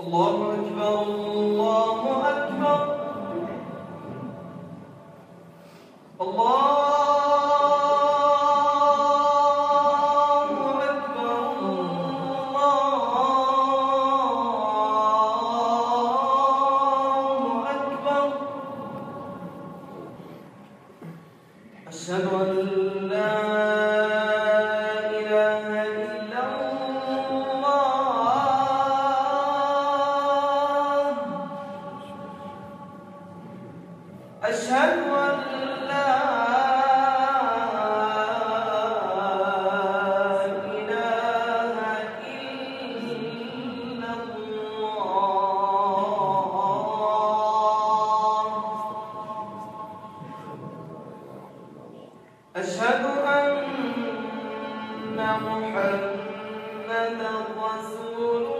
الله أكبر الله أكبر. الله أشهد أن محمدا رسول الله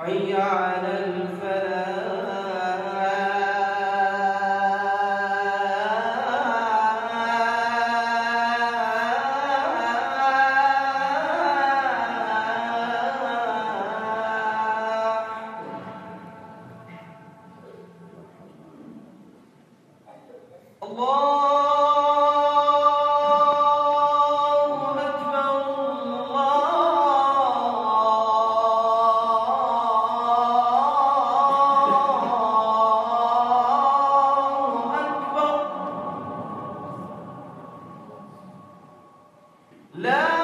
حي على الله La